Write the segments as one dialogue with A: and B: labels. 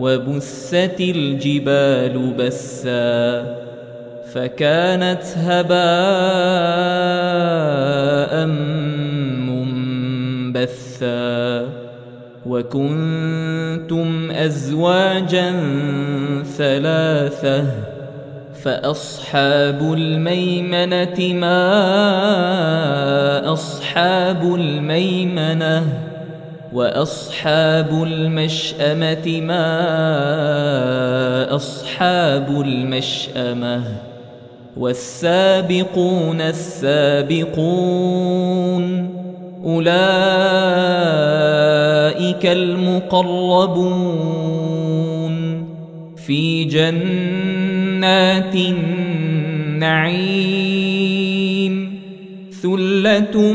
A: وبست الجبال بسا فكانت هباء منبثا وكنتم أزواجا ثلاثة فأصحاب الميمنة ما أصحاب الميمنة وأصحاب المشأمة ما أصحاب المشأمة والسابقون السابقون أولئك المقربون في جنات النعيم ثلة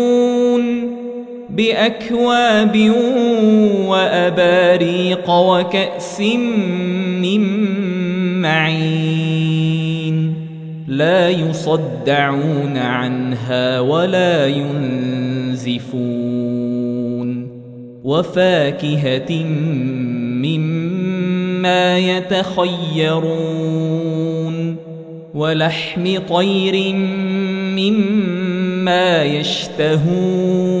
A: بأكواب وأباريق وكأس من معين لا يصدعون عنها ولا ينزفون وفاكهة مما يتخيرون ولحم طير مما يشتهون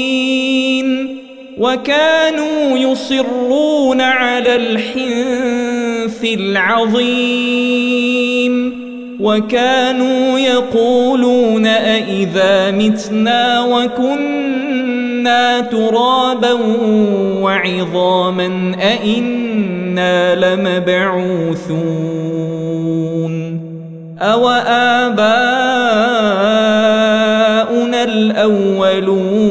A: وكانوا يصرون على الحنث العظيم. وكانوا يقولون أئذا متنا وكنا كنا ترابا وعظاما أئنا لمبعوثون. أو آباؤنا الأولون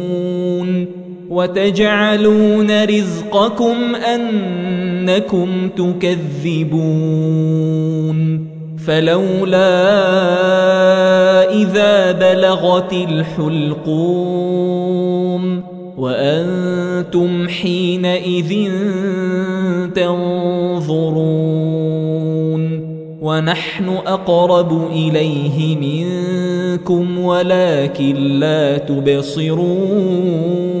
A: وتجعلون رزقكم أنكم تكذبون فلولا إذا بلغت الحلقوم وأنتم حينئذ تنظرون ونحن أقرب إليه منكم ولكن لا تبصرون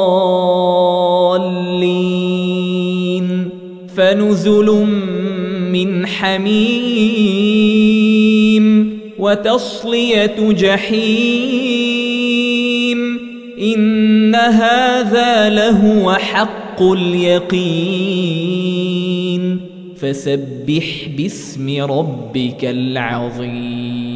A: فنزل من حميم وتصلية جحيم إن هذا لهو حق اليقين فسبح باسم ربك العظيم